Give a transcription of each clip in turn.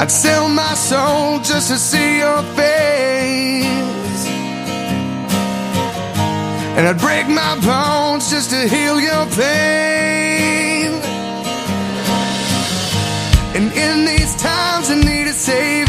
I'd sell my soul just to see your face. And I'd break my bones just to heal your pain. And in these times, I need a grace.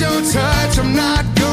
your touch, I'm not good.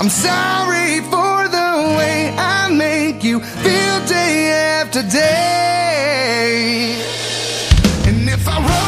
I'm sorry for the way I make you feel day after day. And if I run.